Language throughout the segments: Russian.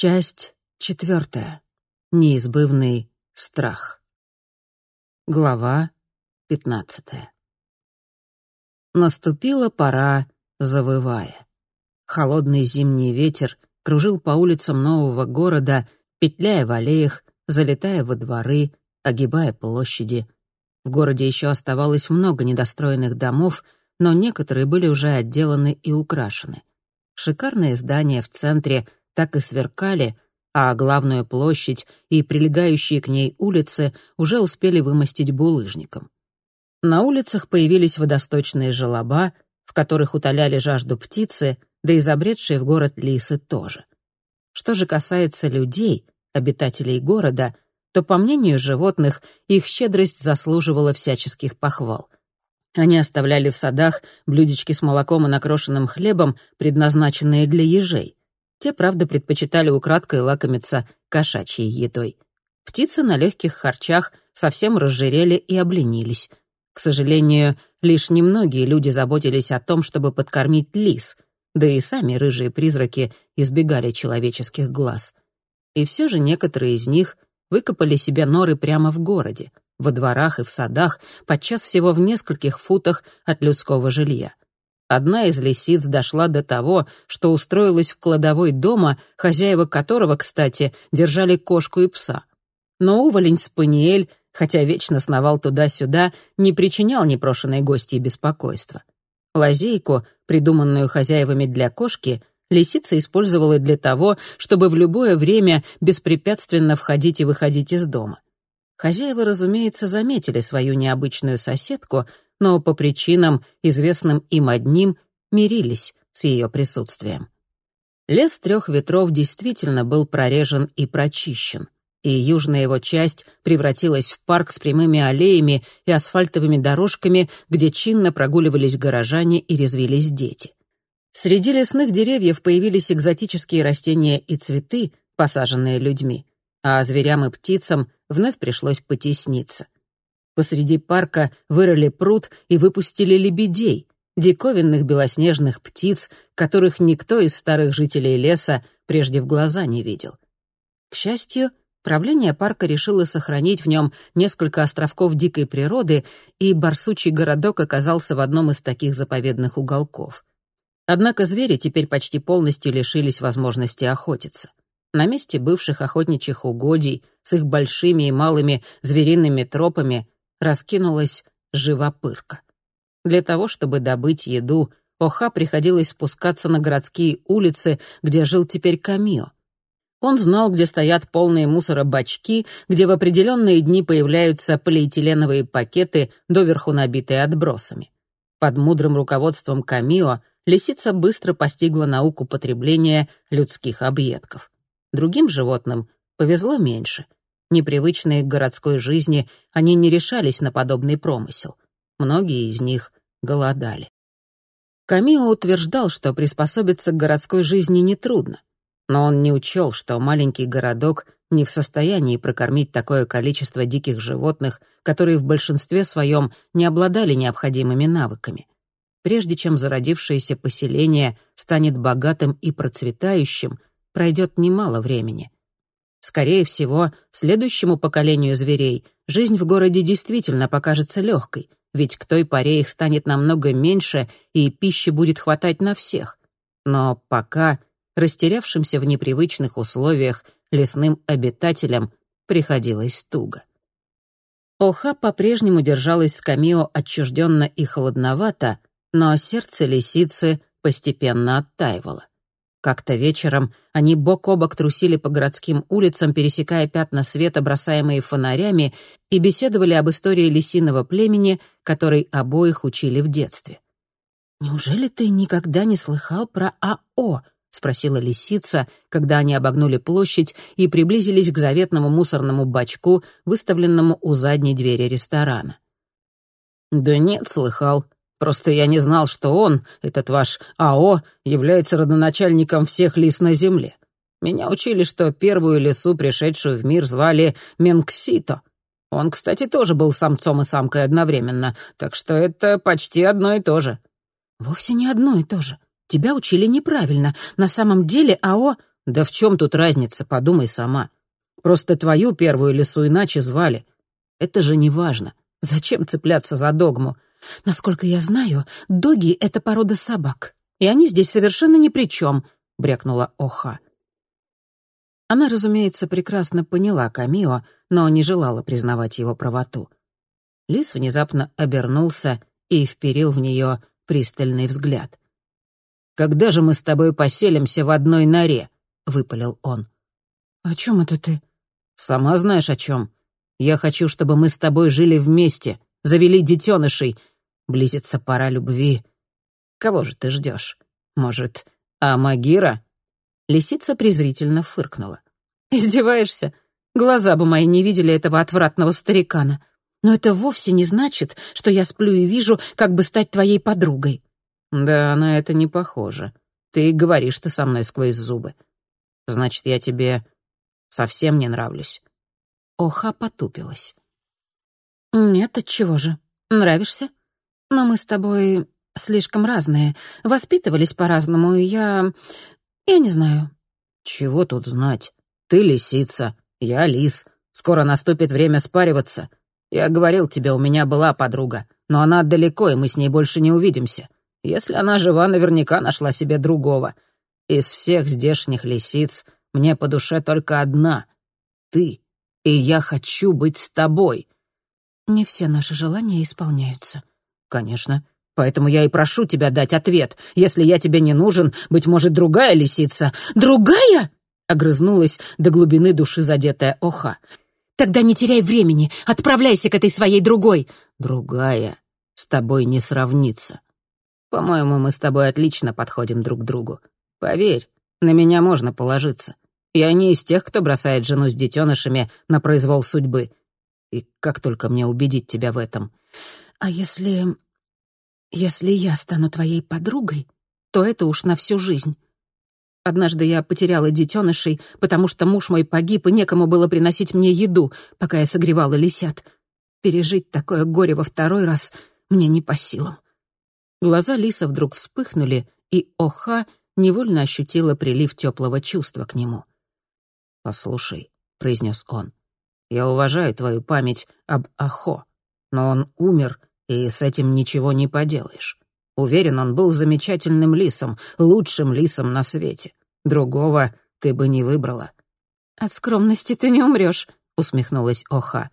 Часть четвертая. Неизбывный страх. Глава пятнадцатая. Наступила пора, завывая. Холодный зимний ветер кружил по улицам нового города, петляя в аллеях, залетая во дворы, огибая площади. В городе еще оставалось много недостроенных домов, но некоторые были уже отделаны и украшены. Шикарные здания в центре так и сверкали, а главную площадь и прилегающие к ней улицы уже успели вымостить булыжником. На улицах появились водосточные желоба, в которых утоляли жажду птицы, да и забредшие в город лисы тоже. Что же касается людей, обитателей города, то, по мнению животных, их щедрость заслуживала всяческих похвал. Они оставляли в садах блюдечки с молоком и накрошенным хлебом, предназначенные для ежей. Те, правда, предпочитали украдкой лакомиться кошачьей едой. Птицы на легких харчах совсем разжирели и обленились. К сожалению, лишь немногие люди заботились о том, чтобы подкормить лис, да и сами рыжие призраки избегали человеческих глаз. И все же некоторые из них выкопали себе норы прямо в городе, во дворах и в садах, подчас всего в нескольких футах от людского жилья. Одна из лисиц дошла до того, что устроилась в кладовой дома, хозяева которого, кстати, держали кошку и пса. Но уволень Спаниель, хотя вечно сновал туда-сюда, не причинял непрошенной гости беспокойства. Лазейку, придуманную хозяевами для кошки, лисица использовала для того, чтобы в любое время беспрепятственно входить и выходить из дома. Хозяева, разумеется, заметили свою необычную соседку, но по причинам, известным им одним, мирились с ее присутствием. Лес трех ветров действительно был прорежен и прочищен, и южная его часть превратилась в парк с прямыми аллеями и асфальтовыми дорожками, где чинно прогуливались горожане и резвились дети. Среди лесных деревьев появились экзотические растения и цветы, посаженные людьми, а зверям и птицам вновь пришлось потесниться — Посреди парка вырыли пруд и выпустили лебедей, диковинных белоснежных птиц, которых никто из старых жителей леса прежде в глаза не видел. К счастью, правление парка решило сохранить в нем несколько островков дикой природы, и барсучий городок оказался в одном из таких заповедных уголков. Однако звери теперь почти полностью лишились возможности охотиться. На месте бывших охотничьих угодий с их большими и малыми звериными тропами раскинулась живопырка. Для того, чтобы добыть еду, Оха приходилось спускаться на городские улицы, где жил теперь Камио. Он знал, где стоят полные мусора бачки, где в определенные дни появляются полиэтиленовые пакеты, доверху набитые отбросами. Под мудрым руководством Камио лисица быстро постигла науку потребления людских объедков. Другим животным повезло меньше — Непривычные к городской жизни, они не решались на подобный промысел. Многие из них голодали. Камио утверждал, что приспособиться к городской жизни нетрудно, но он не учел, что маленький городок не в состоянии прокормить такое количество диких животных, которые в большинстве своем не обладали необходимыми навыками. Прежде чем зародившееся поселение станет богатым и процветающим, пройдет немало времени — Скорее всего, следующему поколению зверей жизнь в городе действительно покажется легкой, ведь к той поре их станет намного меньше, и пищи будет хватать на всех. Но пока растерявшимся в непривычных условиях лесным обитателям приходилось туго. Оха по-прежнему держалась с Камио отчужденно и холодновато, но сердце лисицы постепенно оттаивало. Как-то вечером они бок о бок трусили по городским улицам, пересекая пятна света, бросаемые фонарями, и беседовали об истории лисиного племени, которой обоих учили в детстве. «Неужели ты никогда не слыхал про АО?» — спросила лисица, когда они обогнули площадь и приблизились к заветному мусорному бачку, выставленному у задней двери ресторана. «Да нет, слыхал», Просто я не знал, что он, этот ваш АО, является родоначальником всех лис на Земле. Меня учили, что первую лису, пришедшую в мир, звали Менксито. Он, кстати, тоже был самцом и самкой одновременно, так что это почти одно и то же». «Вовсе не одно и то же. Тебя учили неправильно. На самом деле АО...» Да в чем тут разница, подумай сама. Просто твою первую лису иначе звали. Это же не важно. Зачем цепляться за догму? Насколько я знаю, доги — это порода собак, и они здесь совершенно ни при чем, — брякнула Оха. Она, разумеется, прекрасно поняла Камио, но не желала признавать его правоту. Лис внезапно обернулся и вперил в нее пристальный взгляд. «Когда же мы с тобой поселимся в одной норе?» — выпалил он. «О чем это ты?» «Сама знаешь, о чем. Я хочу, чтобы мы с тобой жили вместе, завели детенышей. Близится пора любви. Кого же ты ждешь? Может, Амагира?» Лисица презрительно фыркнула. «Издеваешься? Глаза бы мои не видели этого отвратного старикана. Но это вовсе не значит, что я сплю и вижу, как бы стать твоей подругой». «Да, на это не похоже. Ты говоришь ты со мной сквозь зубы. Значит, я тебе совсем не нравлюсь». Оха потупилась. «Нет, отчего же? Нравишься? Но мы с тобой слишком разные, воспитывались по-разному, и я... я не знаю». «Чего тут знать? Ты лисица, я лис. Скоро наступит время спариваться. Я говорил тебе, у меня была подруга, но она далеко, и мы с ней больше не увидимся. Если она жива, наверняка нашла себе другого. Из всех здешних лисиц мне по душе только одна — ты, и я хочу быть с тобой». «Не все наши желания исполняются». «Конечно. Поэтому я и прошу тебя дать ответ. Если я тебе не нужен, быть может, другая лисица». «Другая?» — огрызнулась до глубины души задетая Оха. «Тогда не теряй времени, отправляйся к этой своей другой». «Другая с тобой не сравнится. По-моему, мы с тобой отлично подходим друг к другу. Поверь, на меня можно положиться. Я не из тех, кто бросает жену с детенышами на произвол судьбы. И как только мне убедить тебя в этом? А если... если я стану твоей подругой, то это уж на всю жизнь. Однажды я потеряла детенышей, потому что муж мой погиб, и некому было приносить мне еду, пока я согревала лисят. Пережить такое горе во второй раз мне не по силам. Глаза Лиса вдруг вспыхнули, и Оха невольно ощутила прилив теплого чувства к нему. «Послушай», — произнес он, — «я уважаю твою память об Ахо, но он умер, и с этим ничего не поделаешь. Уверен, он был замечательным лисом, лучшим лисом на свете. Другого ты бы не выбрала». «От скромности ты не умрешь», — усмехнулась Оха.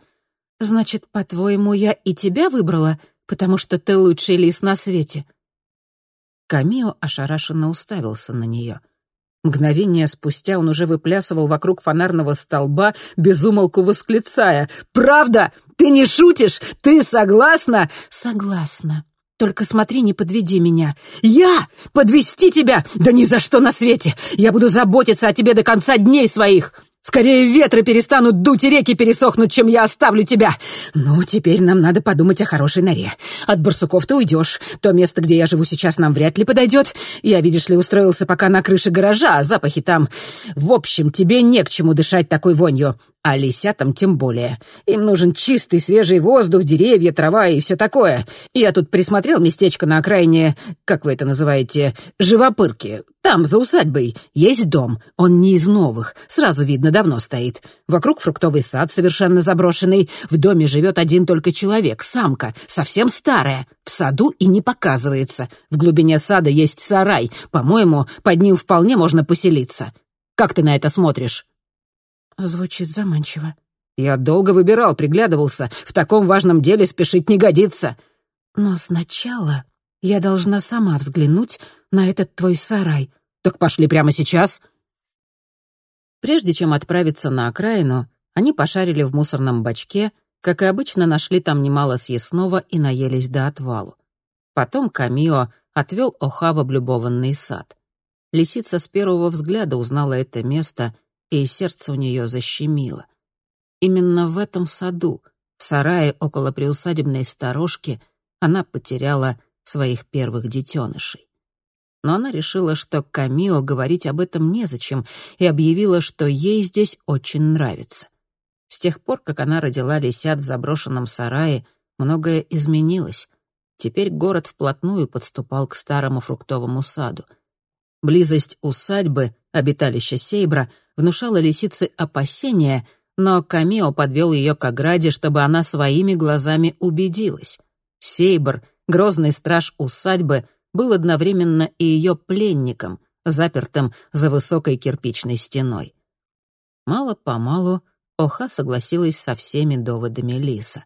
«Значит, по-твоему, я и тебя выбрала, потому что ты лучший лис на свете». Камио ошарашенно уставился на нее. Мгновение спустя он уже выплясывал вокруг фонарного столба, безумолку восклицая. «Правда? Ты не шутишь? Ты согласна?» «Согласна. Только смотри, не подведи меня». «Я? Подвести тебя? Да ни за что на свете! Я буду заботиться о тебе до конца дней своих!» Скорее ветры перестанут дуть и реки пересохнут, чем я оставлю тебя. Ну, теперь нам надо подумать о хорошей норе. От барсуков ты уйдешь. То место, где я живу сейчас, нам вряд ли подойдет. Я, видишь ли, устроился пока на крыше гаража, а запахи там... В общем, тебе не к чему дышать такой вонью. А лисятам тем более. Им нужен чистый, свежий воздух, деревья, трава и все такое. Я тут присмотрел местечко на окраине, как вы это называете, живопырки. Там, за усадьбой, есть дом. Он не из новых, сразу видно, давно стоит. Вокруг фруктовый сад совершенно заброшенный. В доме живет один только человек, самка, совсем старая. В саду и не показывается. В глубине сада есть сарай. По-моему, под ним вполне можно поселиться. Как ты на это смотришь?» Звучит заманчиво. Я долго выбирал, приглядывался. В таком важном деле спешить не годится. Но сначала я должна сама взглянуть на этот твой сарай. Так пошли прямо сейчас. Прежде чем отправиться на окраину, они пошарили в мусорном бачке, как и обычно нашли там немало съестного и наелись до отвалу. Потом Камио отвел Оха в облюбованный сад. Лисица с первого взгляда узнала это место — и сердце у нее защемило. Именно в этом саду, в сарае около приусадебной сторожки, она потеряла своих первых детенышей. Но она решила, что Камио говорить об этом незачем, и объявила, что ей здесь очень нравится. С тех пор, как она родила лисят в заброшенном сарае, многое изменилось. Теперь город вплотную подступал к старому фруктовому саду. Близость усадьбы обиталище Сейбра, внушало лисице опасения, но Камео подвел ее к ограде, чтобы она своими глазами убедилась. Сейбр, грозный страж усадьбы, был одновременно и ее пленником, запертым за высокой кирпичной стеной. Мало-помалу Оха согласилась со всеми доводами Лиса.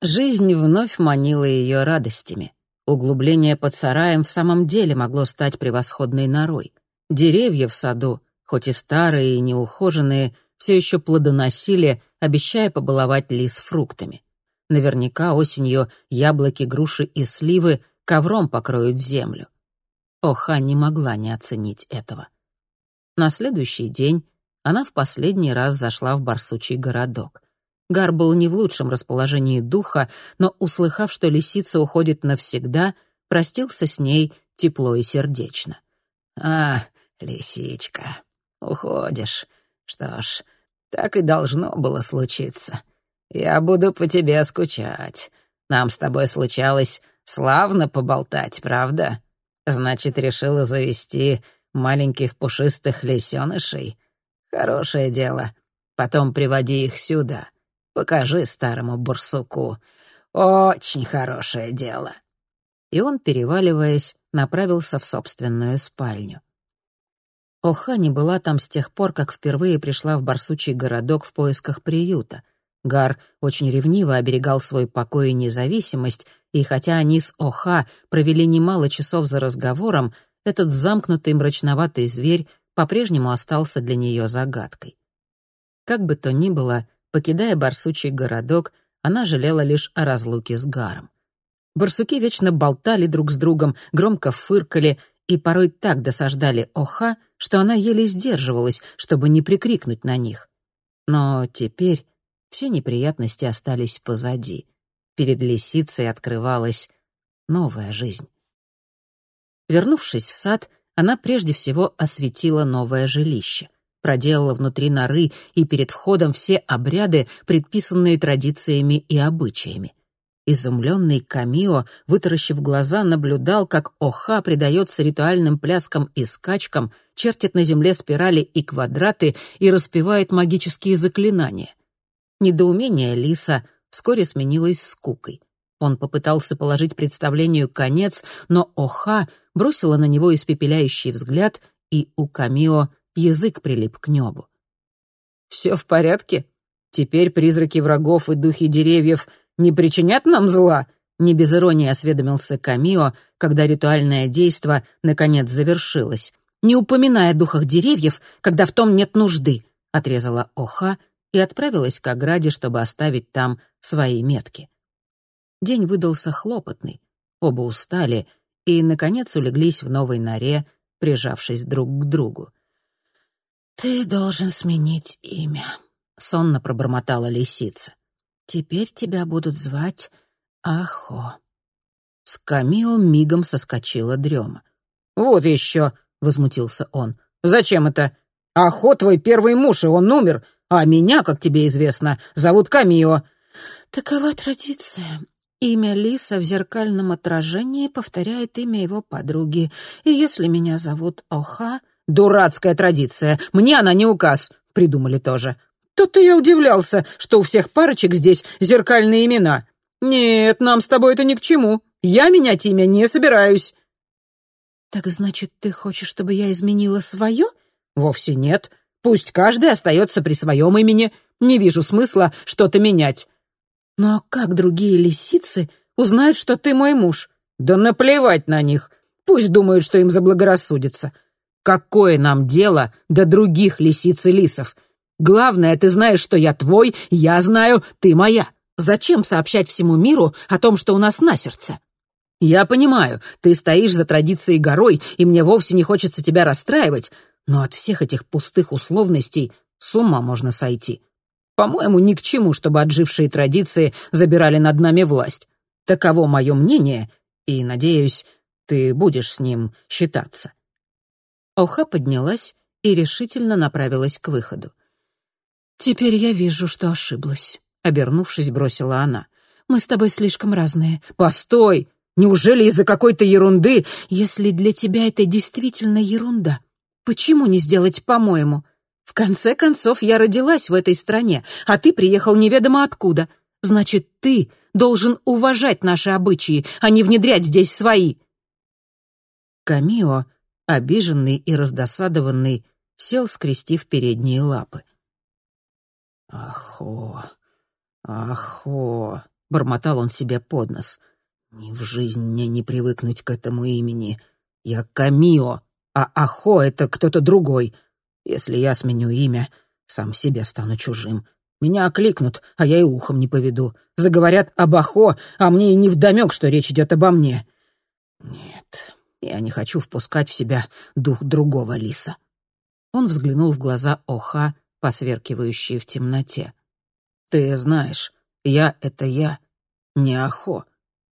Жизнь вновь манила ее радостями. Углубление под сараем в самом деле могло стать превосходной норой. Деревья в саду, хоть и старые и неухоженные, все еще плодоносили, обещая побаловать лис фруктами. Наверняка осенью яблоки, груши и сливы ковром покроют землю. Оха не могла не оценить этого. На следующий день она в последний раз зашла в барсучий городок. Гар был не в лучшем расположении духа, но, услыхав, что лисица уходит навсегда, простился с ней тепло и сердечно. «А, лисичка, уходишь. Что ж, так и должно было случиться. Я буду по тебе скучать. Нам с тобой случалось славно поболтать, правда? Значит, решила завести маленьких пушистых лисенышей? Хорошее дело. Потом приводи их сюда. Покажи старому бурсуку. Очень хорошее дело». И он, переваливаясь, направился в собственную спальню. Оха не была там с тех пор, как впервые пришла в барсучий городок в поисках приюта. Гар очень ревниво оберегал свой покой и независимость, и хотя они с Оха провели немало часов за разговором, этот замкнутый мрачноватый зверь по-прежнему остался для нее загадкой. Как бы то ни было, покидая барсучий городок, она жалела лишь о разлуке с Гаром. Барсуки вечно болтали друг с другом, громко фыркали и порой так досаждали Оха, что она еле сдерживалась, чтобы не прикрикнуть на них. Но теперь все неприятности остались позади. Перед лисицей открывалась новая жизнь. Вернувшись в сад, она прежде всего осветила новое жилище, проделала внутри норы и перед входом все обряды, предписанные традициями и обычаями. Изумленный Камио, вытаращив глаза, наблюдал, как Оха предается ритуальным пляскам и скачкам, чертит на земле спирали и квадраты и распевает магические заклинания. Недоумение Лиса вскоре сменилось скукой. Он попытался положить представлению конец, но Оха бросила на него испепеляющий взгляд, и у Камио язык прилип к небу. «Все в порядке? Теперь призраки врагов и духи деревьев — не причинят нам зла?» Не без иронии осведомился Камио, когда ритуальное действо наконец завершилось. «Не упоминая о духах деревьев, когда в том нет нужды», — отрезала Оха и отправилась к ограде, чтобы оставить там свои метки. День выдался хлопотный, оба устали и, наконец, улеглись в новой норе, прижавшись друг к другу. «Ты должен сменить имя», — сонно пробормотала лисица. Теперь тебя будут звать Ахо». С Камио мигом соскочила дрема. «Вот еще!» — возмутился он. «Зачем это? Ахо твой первый муж, и он умер, а меня, как тебе известно, зовут Камио». «Такова традиция. Имя Лиса в зеркальном отражении повторяет имя его подруги, и если меня зовут Оха...» «Дурацкая традиция. Мне она не указ», — придумали тоже. Тут-то я удивлялся, что у всех парочек здесь зеркальные имена. Нет, нам с тобой это ни к чему. Я менять имя не собираюсь». «Так значит, ты хочешь, чтобы я изменила свое?» «Вовсе нет. Пусть каждый остается при своем имени. Не вижу смысла что-то менять». «Но как другие лисицы узнают, что ты мой муж?» «Да наплевать на них. Пусть думают, что им заблагорассудится. Какое нам дело до других лисиц и лисов? Главное, ты знаешь, что я твой, я знаю, ты моя. Зачем сообщать всему миру о том, что у нас на сердце? Я понимаю, ты стоишь за традицией горой, и мне вовсе не хочется тебя расстраивать, но от всех этих пустых условностей с ума можно сойти. По-моему, ни к чему, чтобы отжившие традиции забирали над нами власть. Таково мое мнение, и, надеюсь, ты будешь с ним считаться». Оха поднялась и решительно направилась к выходу. «Теперь я вижу, что ошиблась», — обернувшись, бросила она. «Мы с тобой слишком разные». «Постой! Неужели из-за какой-то ерунды?» «Если для тебя это действительно ерунда, Почему не сделать по-моему? В конце концов, я родилась в этой стране, а ты приехал неведомо откуда. Значит, ты должен уважать наши обычаи, а не внедрять здесь свои». Камио, обиженный и раздосадованный, сел, скрестив передние лапы. «Ахо, ахо», — бормотал он себе под нос. «Ни в жизнь мне не привыкнуть к этому имени. Я Камио, а Ахо — это кто-то другой. Если я сменю имя, сам себе стану чужим. Меня окликнут, а я и ухом не поведу. Заговорят об Ахо, а мне и не вдомек, что речь идет обо мне. Нет, я не хочу впускать в себя дух другого лиса». Он взглянул в глаза Оха, посверкивающие в темноте. «Ты знаешь, я — это я, не Ахо,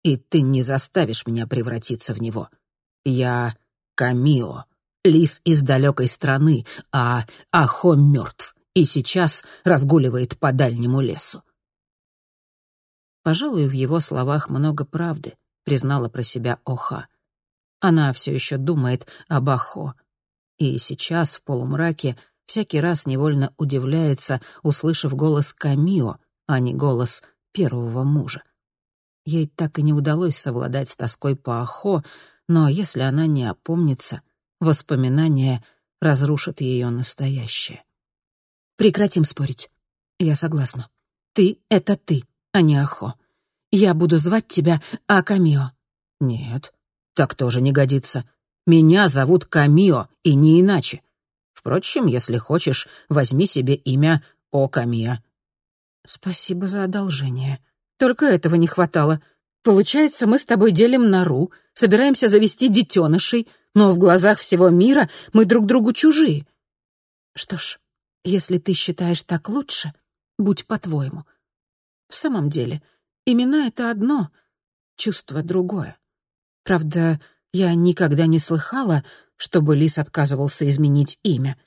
и ты не заставишь меня превратиться в него. Я Камио, лис из далекой страны, а Ахо мертв и сейчас разгуливает по дальнему лесу». Пожалуй, в его словах много правды, признала про себя Оха. Она все еще думает об Ахо. И сейчас, в полумраке, всякий раз невольно удивляется, услышав голос Камио, а не голос первого мужа. Ей так и не удалось совладать с тоской по Ахо, но если она не опомнится, воспоминания разрушат ее настоящее. Прекратим спорить. Я согласна. Ты — это ты, а не Ахо. Я буду звать тебя Акамио. Нет, так тоже не годится. Меня зовут Камио, и не иначе. Впрочем, если хочешь, возьми себе имя Окамия». «Спасибо за одолжение. Только этого не хватало. Получается, мы с тобой делим нору, собираемся завести детенышей, но в глазах всего мира мы друг другу чужие. Что ж, если ты считаешь так лучше, будь по-твоему. В самом деле, имена — это одно, чувство — другое. Правда, я никогда не слыхала, чтобы лис отказывался изменить имя.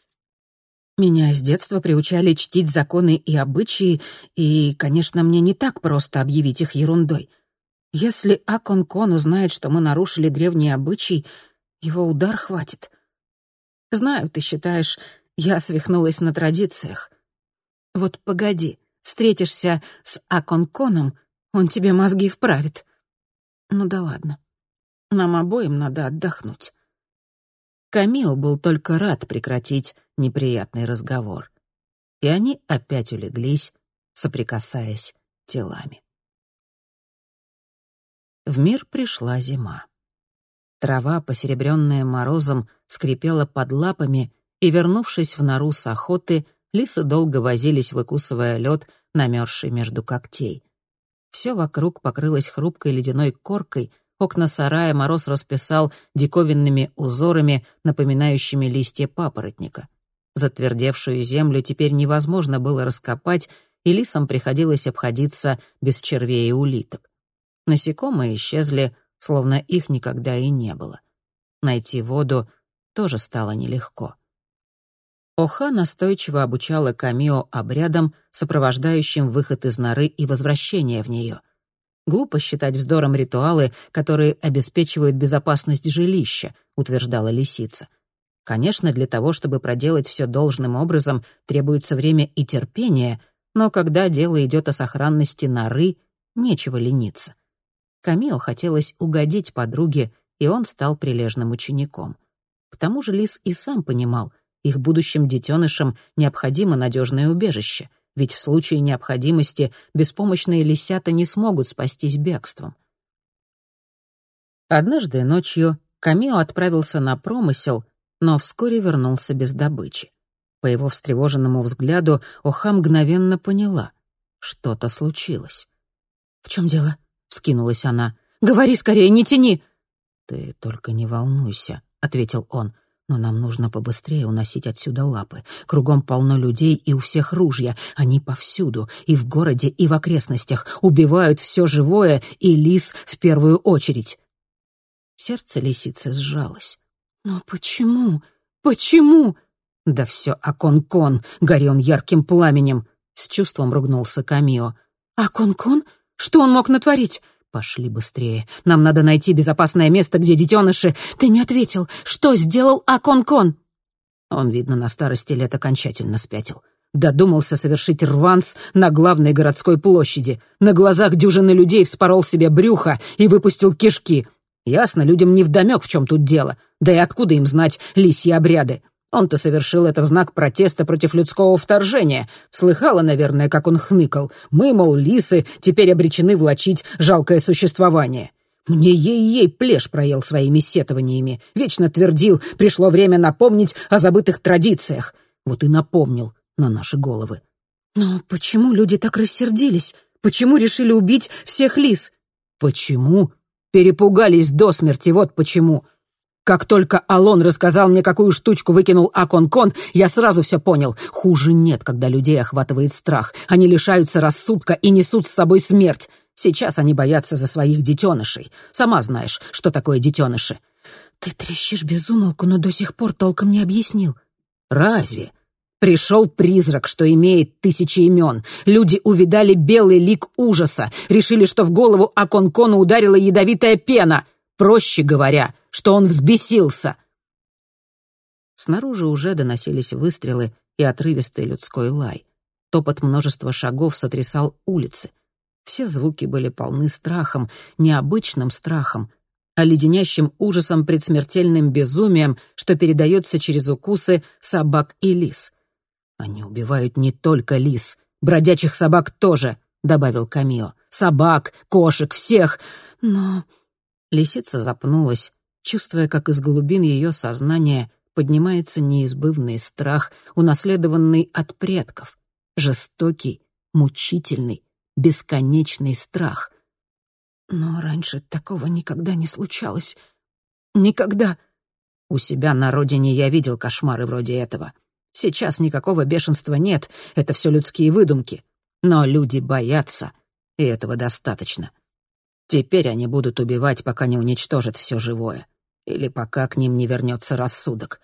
Меня с детства приучали чтить законы и обычаи, и, конечно, мне не так просто объявить их ерундой. Если Акон-Кон узнает, что мы нарушили древние обычаи, его удар хватит. Знаю, ты считаешь, я свихнулась на традициях. Вот погоди, встретишься с Акон-Коном, он тебе мозги вправит. Ну да ладно. Нам обоим надо отдохнуть. Камио был только рад прекратить неприятный разговор. И они опять улеглись, соприкасаясь телами. В мир пришла зима. Трава, посеребренная морозом, скрипела под лапами, и, вернувшись в нору с охоты, лисы долго возились, выкусывая лед, намерзший между когтей. Все вокруг покрылось хрупкой ледяной коркой, Окна сарая мороз расписал диковинными узорами, напоминающими листья папоротника. Затвердевшую землю теперь невозможно было раскопать, и лисам приходилось обходиться без червей и улиток. Насекомые исчезли, словно их никогда и не было. Найти воду тоже стало нелегко. Оха настойчиво обучала Камио обрядам, сопровождающим выход из норы и возвращение в нее. Глупо считать вздором ритуалы, которые обеспечивают безопасность жилища, утверждала лисица. Конечно, для того, чтобы проделать все должным образом, требуется время и терпение, но когда дело идет о сохранности норы, нечего лениться. Камио хотелось угодить подруге, и он стал прилежным учеником. К тому же Лис и сам понимал, их будущим детенышам необходимо надежное убежище — ведь в случае необходимости беспомощные лисята не смогут спастись бегством. Однажды ночью Камио отправился на промысел, но вскоре вернулся без добычи. По его встревоженному взгляду Оха мгновенно поняла — что-то случилось. «В чем дело?» — вскинулась она. «Говори скорее, не тяни!» «Ты только не волнуйся», — ответил он. Но нам нужно побыстрее уносить отсюда лапы. Кругом полно людей, и у всех ружья. Они повсюду, и в городе, и в окрестностях. Убивают все живое, и лис в первую очередь. Сердце лисицы сжалось. «Но почему? Почему?» «Да все Акон-Кон, гори он ярким пламенем!» С чувством ругнулся Камио. «Акон-Кон? Что он мог натворить? «Пошли быстрее. Нам надо найти безопасное место, где детеныши...» «Ты не ответил. Что сделал Акон-Кон?» Он, видно, на старости лет окончательно спятил. Додумался совершить рванс на главной городской площади. На глазах дюжины людей вспорол себе брюхо и выпустил кишки. Ясно, людям невдомёк, в чем тут дело. Да и откуда им знать лисьи обряды? Он-то совершил это в знак протеста против людского вторжения. Слыхала, наверное, как он хныкал. Мы, мол, лисы, теперь обречены влачить жалкое существование. Мне ей-ей плешь проел своими сетованиями. Вечно твердил, пришло время напомнить о забытых традициях. Вот и напомнил на наши головы. Но почему люди так рассердились? Почему решили убить всех лис? Почему? Перепугались до смерти, вот почему. Как только Алон рассказал мне, какую штучку выкинул Акон-Кон, я сразу все понял. Хуже нет, когда людей охватывает страх. Они лишаются рассудка и несут с собой смерть. Сейчас они боятся за своих детенышей. Сама знаешь, что такое детеныши. Ты трещишь без умолку, но до сих пор толком не объяснил. Разве? Пришел призрак, что имеет тысячи имен. Люди увидали белый лик ужаса, решили, что в голову Аконкону ударила ядовитая пена. Проще говоря, что он взбесился. Снаружи уже доносились выстрелы и отрывистый людской лай. Топот множества шагов сотрясал улицы. Все звуки были полны страхом, необычным страхом, а леденящим ужасом предсмертельным безумием, что передается через укусы собак и лис. «Они убивают не только лис, бродячих собак тоже», — добавил Камио. «Собак, кошек, всех!» Но лисица запнулась, чувствуя, как из глубин ее сознания поднимается неизбывный страх, унаследованный от предков, жестокий, мучительный, бесконечный страх. Но раньше такого никогда не случалось. Никогда. У себя на родине я видел кошмары вроде этого. Сейчас никакого бешенства нет, это все людские выдумки. Но люди боятся, и этого достаточно. Теперь они будут убивать, пока не уничтожат все живое. Или пока к ним не вернется рассудок.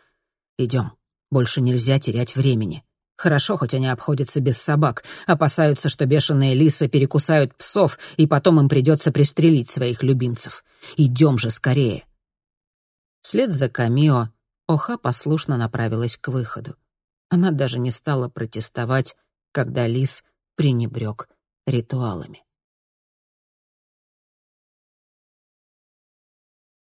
Идем. Больше нельзя терять времени. Хорошо, хоть они обходятся без собак, опасаются, что бешеные лисы перекусают псов, и потом им придется пристрелить своих любимцев. Идем же скорее. Вслед за Камио Оха послушно направилась к выходу. Она даже не стала протестовать, когда лис пренебрег ритуалами.